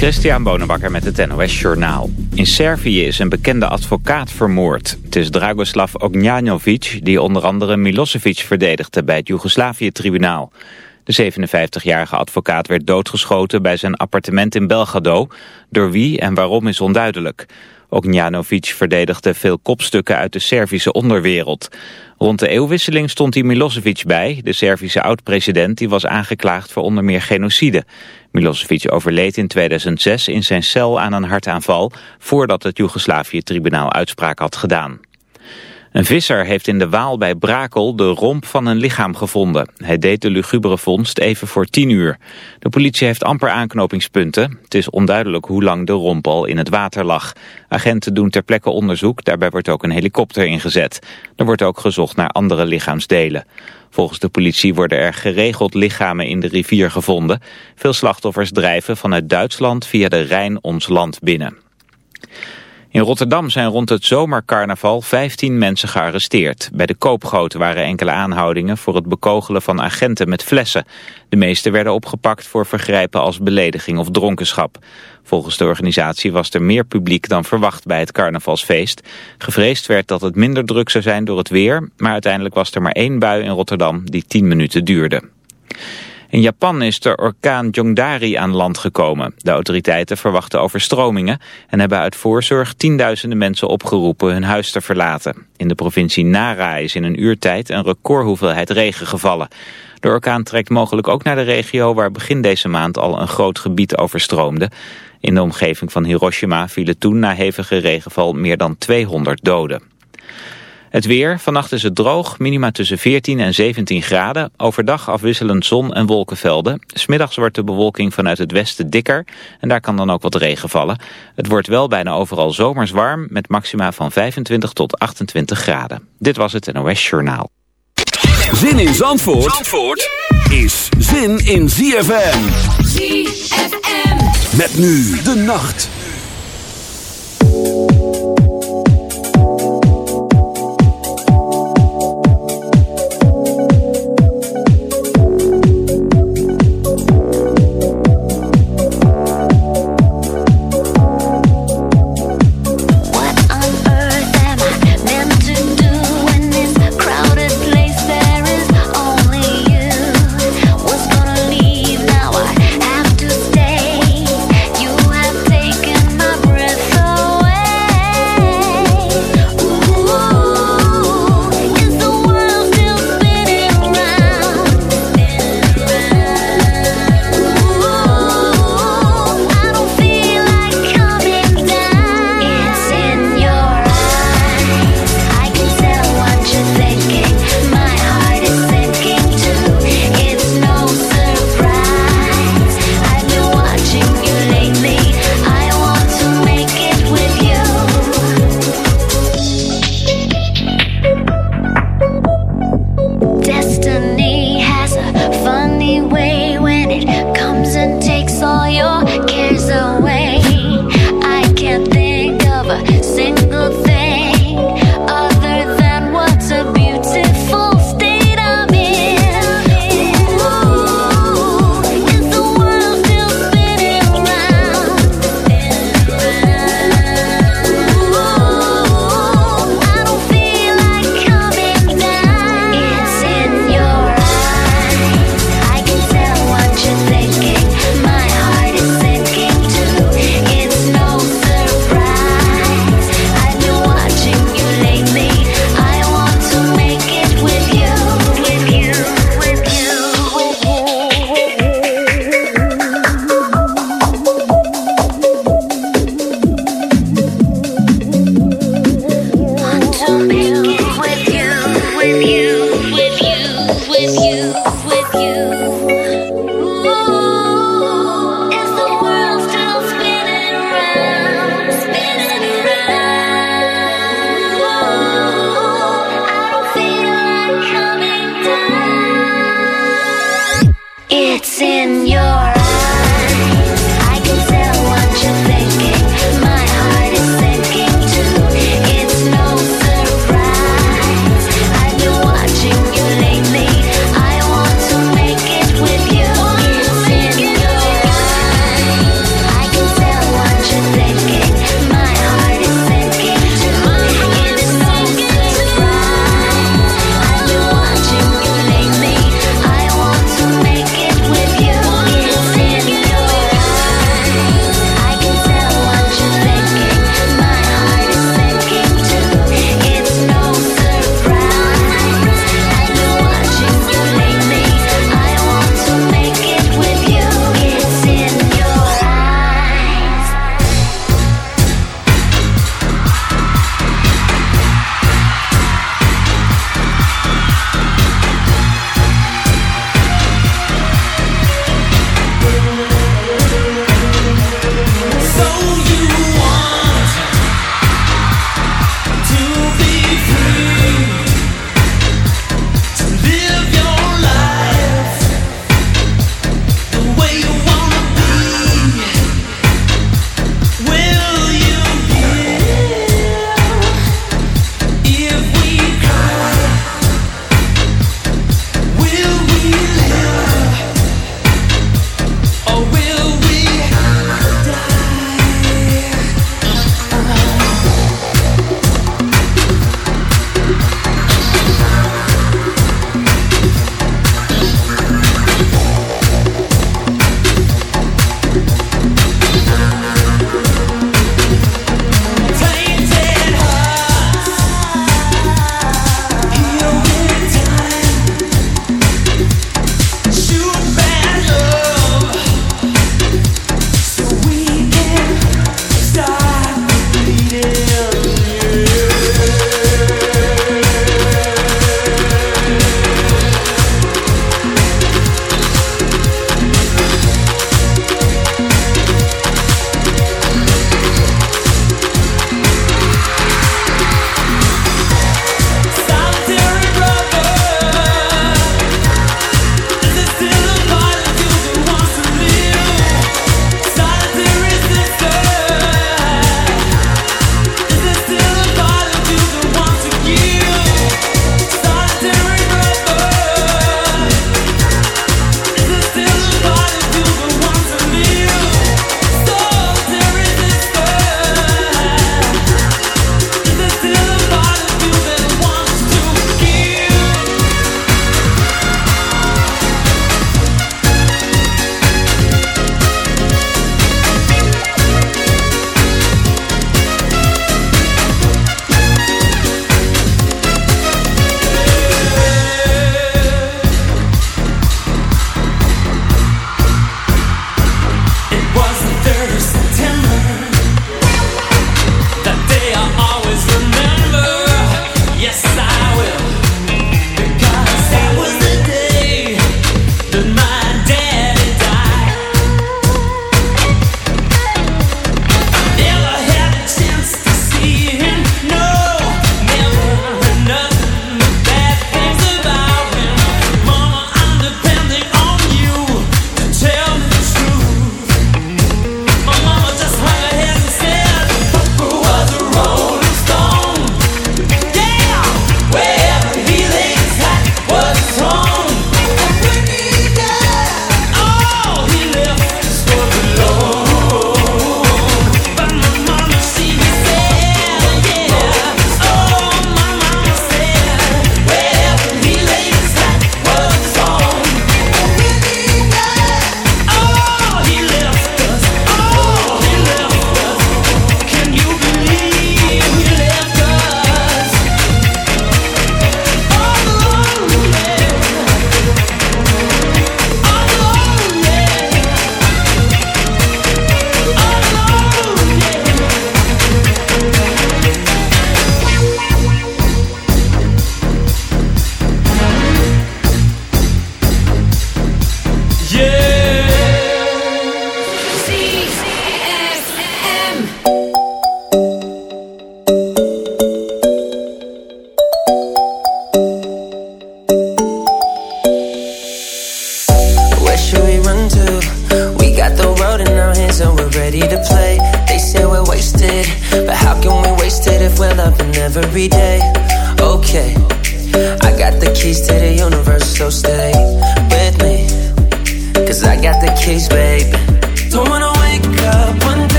Christian Bonenbakker met het NOS Journaal. In Servië is een bekende advocaat vermoord. Het is Dragoslav Ognjanovic die onder andere Milosevic verdedigde bij het Joegoslavië-tribunaal. De 57-jarige advocaat werd doodgeschoten bij zijn appartement in Belgrado. Door wie en waarom is onduidelijk. Ognjanovic verdedigde veel kopstukken uit de Servische onderwereld. Rond de eeuwwisseling stond hij Milosevic bij, de Servische oud-president die was aangeklaagd voor onder meer genocide. Milosevic overleed in 2006 in zijn cel aan een hartaanval voordat het Joegoslavië-tribunaal uitspraak had gedaan. Een visser heeft in de Waal bij Brakel de romp van een lichaam gevonden. Hij deed de lugubere vondst even voor tien uur. De politie heeft amper aanknopingspunten. Het is onduidelijk hoe lang de romp al in het water lag. Agenten doen ter plekke onderzoek, daarbij wordt ook een helikopter ingezet. Er wordt ook gezocht naar andere lichaamsdelen. Volgens de politie worden er geregeld lichamen in de rivier gevonden. Veel slachtoffers drijven vanuit Duitsland via de Rijn ons land binnen. In Rotterdam zijn rond het zomercarnaval 15 mensen gearresteerd. Bij de koopgoot waren enkele aanhoudingen voor het bekogelen van agenten met flessen. De meeste werden opgepakt voor vergrijpen als belediging of dronkenschap. Volgens de organisatie was er meer publiek dan verwacht bij het carnavalsfeest. Gevreesd werd dat het minder druk zou zijn door het weer, maar uiteindelijk was er maar één bui in Rotterdam die 10 minuten duurde. In Japan is de orkaan Jongdari aan land gekomen. De autoriteiten verwachten overstromingen en hebben uit voorzorg tienduizenden mensen opgeroepen hun huis te verlaten. In de provincie Nara is in een uurtijd een recordhoeveelheid regen gevallen. De orkaan trekt mogelijk ook naar de regio waar begin deze maand al een groot gebied overstroomde. In de omgeving van Hiroshima vielen toen na hevige regenval meer dan 200 doden. Het weer, vannacht is het droog, minima tussen 14 en 17 graden. Overdag afwisselend zon en wolkenvelden. Smiddags wordt de bewolking vanuit het westen dikker en daar kan dan ook wat regen vallen. Het wordt wel bijna overal zomers warm met maxima van 25 tot 28 graden. Dit was het NOS Journaal. Zin in Zandvoort, Zandvoort is zin in ZFM. ZFM. Met nu de nacht.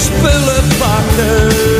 spullen pakken.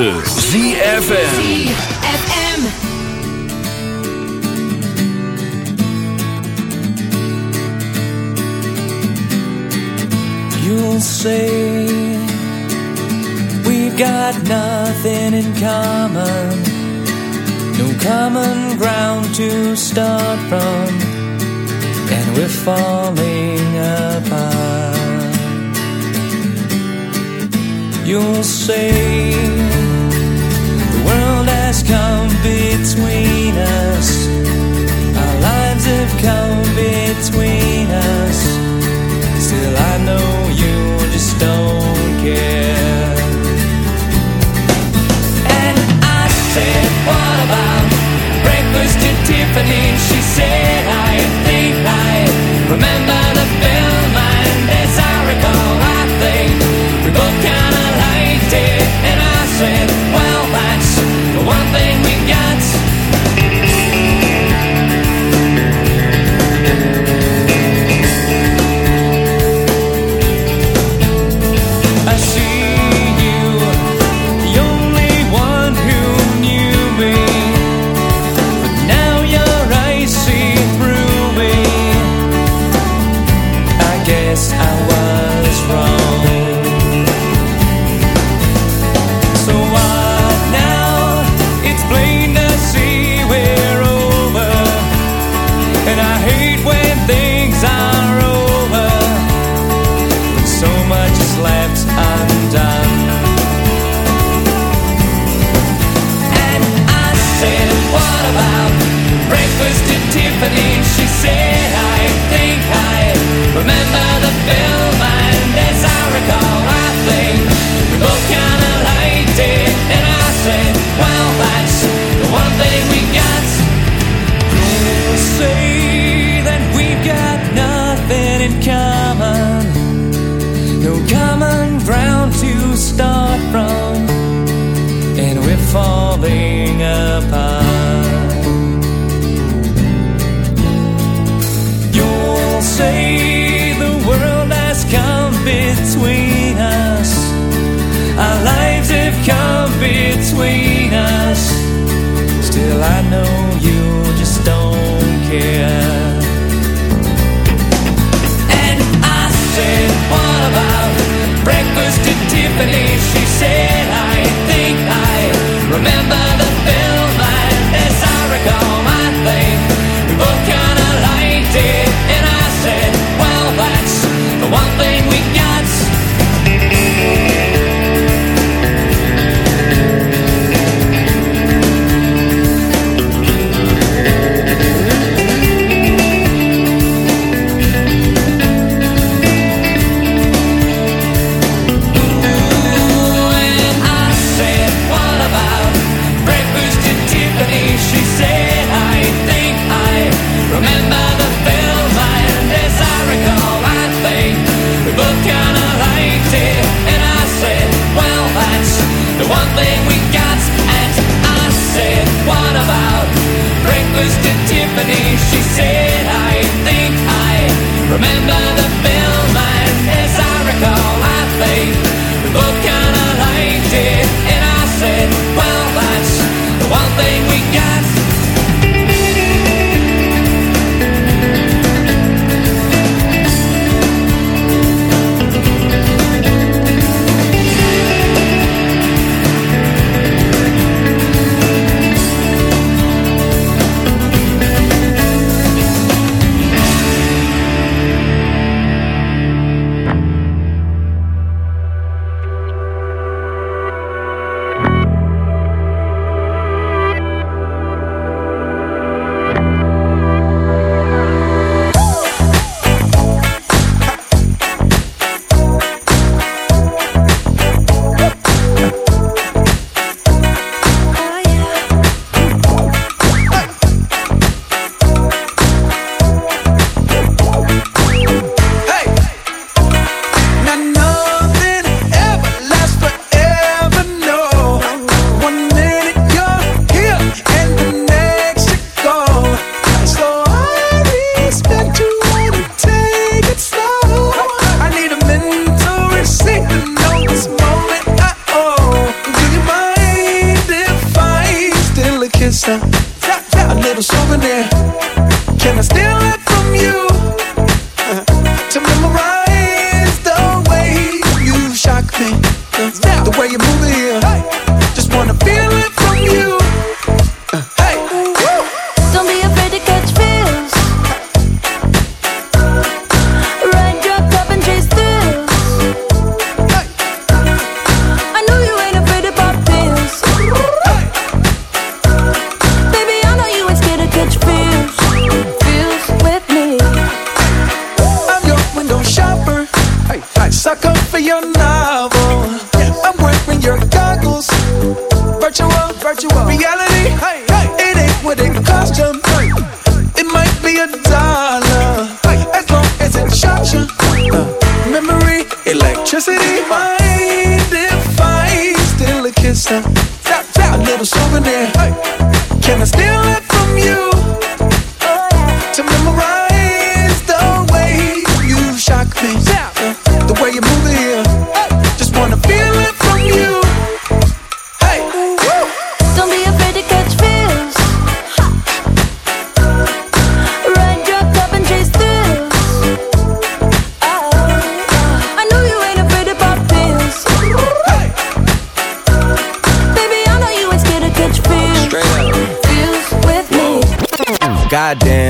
Mix. Goddamn,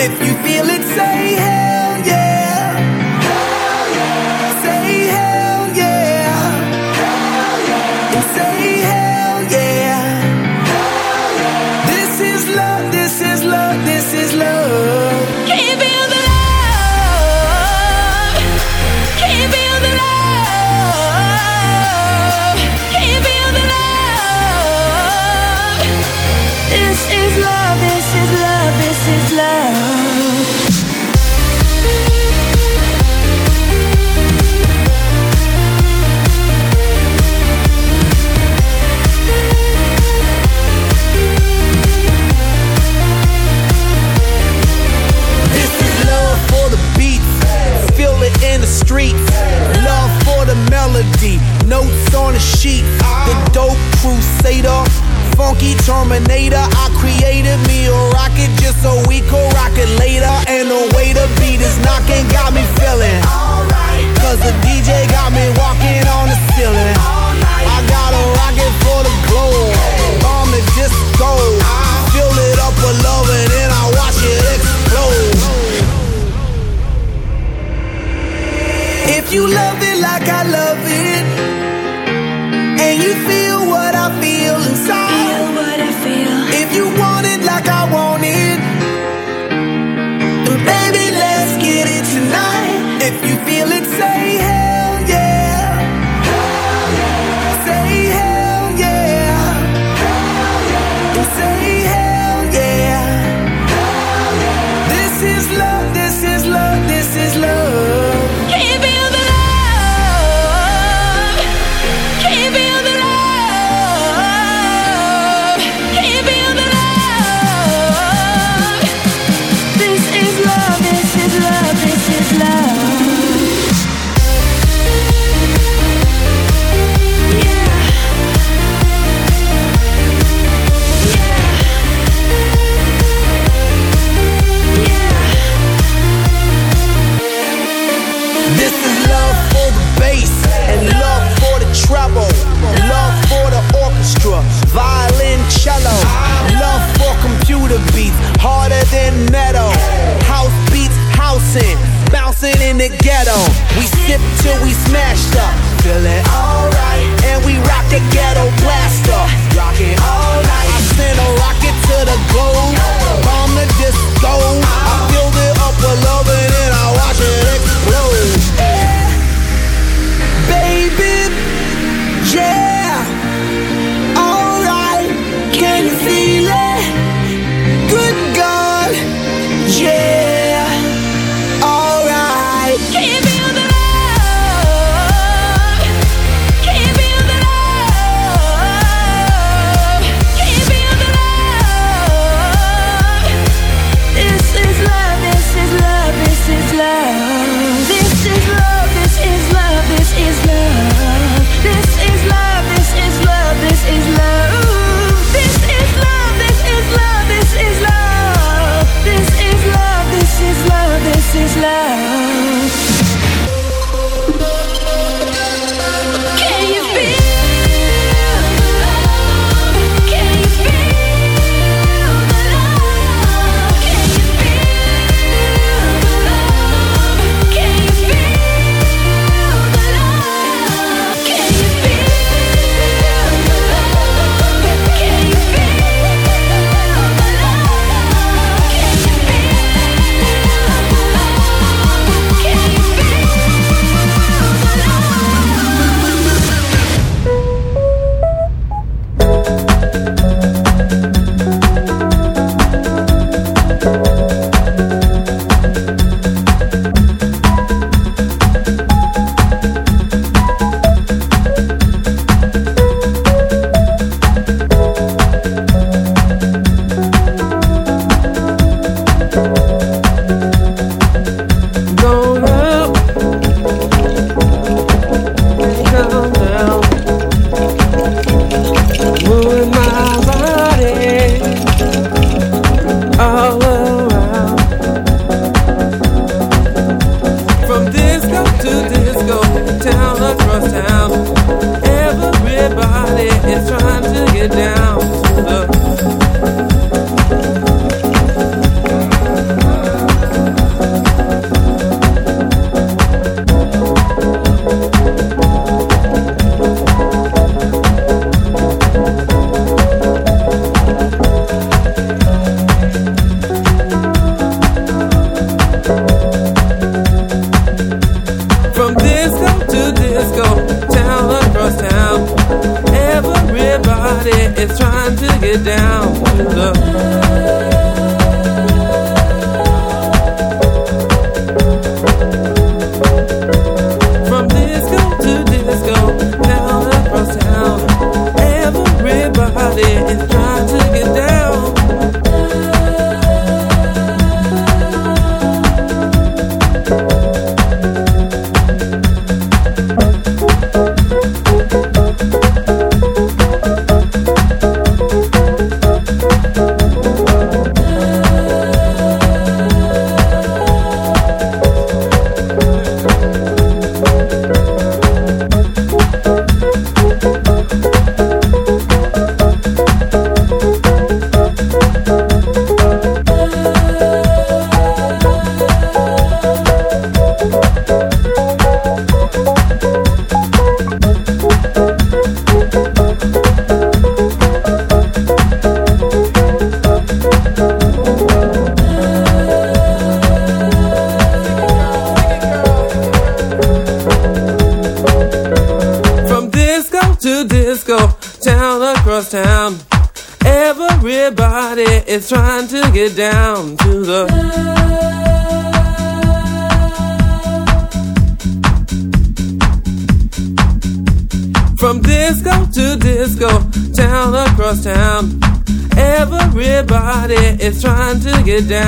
If you feel it, say hell notes on a sheet. The dope crusader, funky terminator. I created me a rocket just so we could rock it later. And the way the beat is knocking got me feeling. Cause the DJ got me walking on the ceiling. I got a rocket for the globe, bomb the disco. Fill it up with love and then I watch it explode. If you love it like I love it, if you feel what I feel inside, if you want it like I down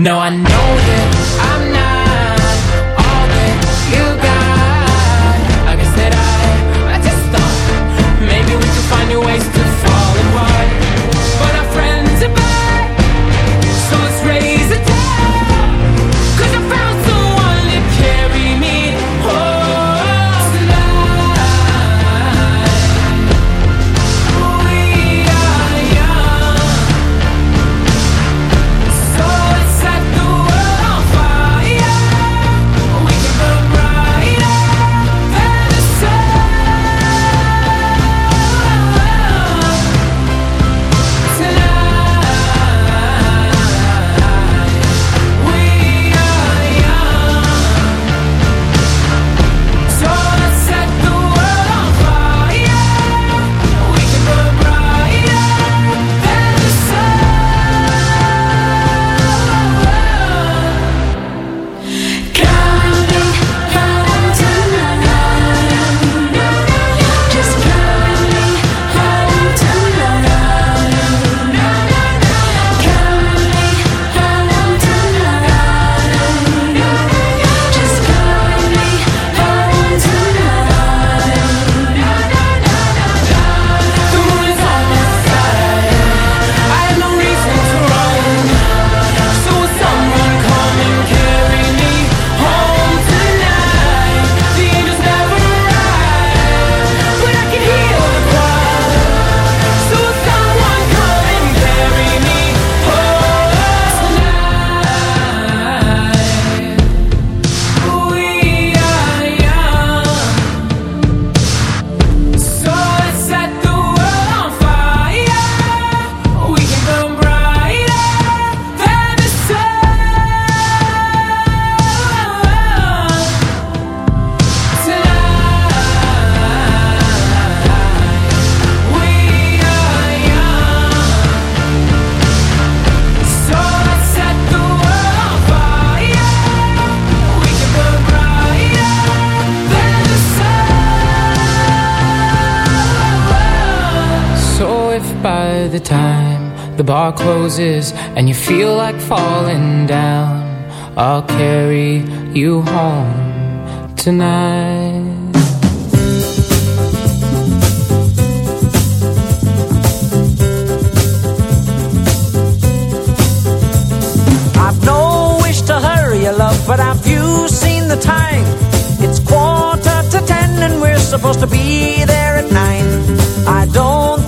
No, I know time the bar closes and you feel like falling down, I'll carry you home tonight. I've no wish to hurry you, love, but have you seen the time? It's quarter to ten and we're supposed to be there at nine. I don't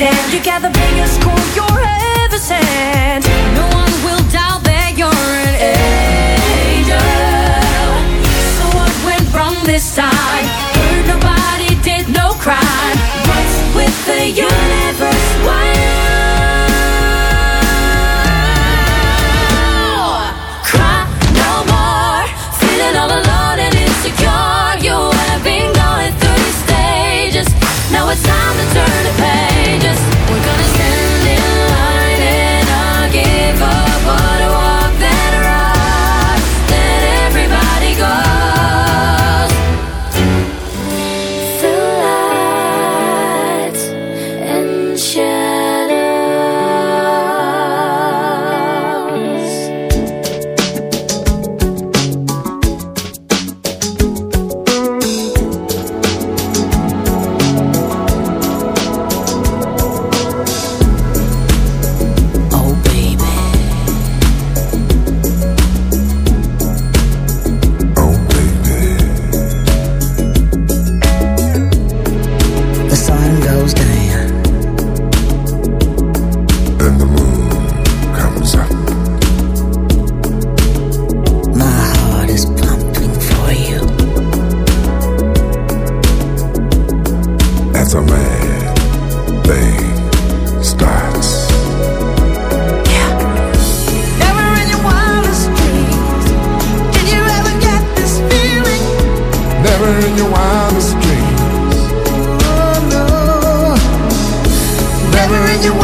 one you got the biggest score you're ever sent.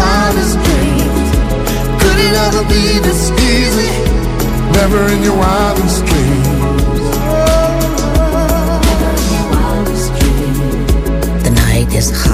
Wildest dreams could it ever be this easy. Never in your wildest dreams. The night is hot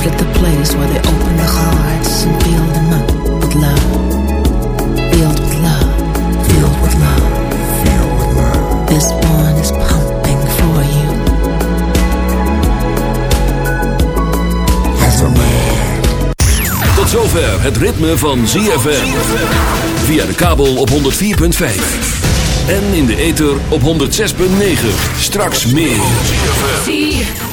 Arrived at the place where they open the hearts and fill them up with love. Filled with love. Filled with love. Filled with love. This one is pumping for you. As a man. Tot zover het ritme van ZFM. Via de kabel op 104.5. En in de ether op 106.9. Straks meer.